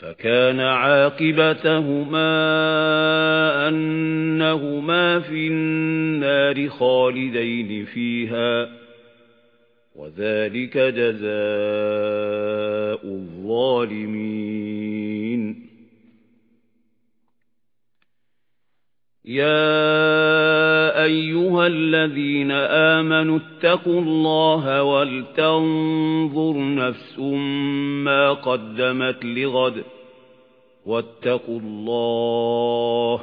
فكان عاقبتهما أنهما في النار خالدين فيها وذلك جزاء الظالمين. يا أيها الذين آمنوا اتقوا الله ولتنظر نفس ما قدمت لغد واتقوا الله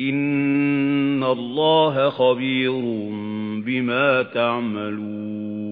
إن الله خبير بما تعملون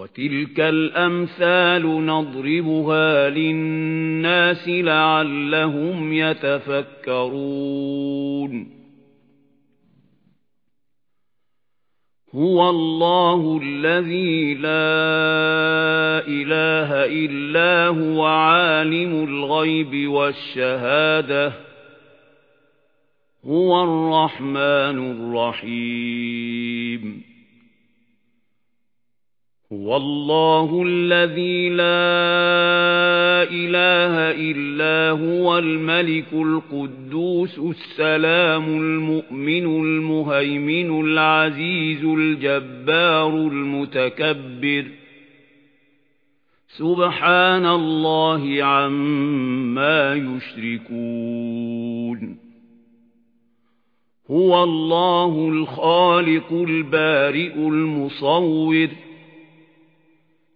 وتلك الأمثال نضربها للناس لعلهم يتفكرون. هو الله الذي لا إله إلا هو عالم الغيب والشهادة. هو الرحمن الرحيم. هو الله الذي لا إله إلا هو الملك القدوس السلام المؤمن المهيمن العزيز الجبار المتكبر. سبحان الله عما يشركون. هو الله الخالق البارئ المصور.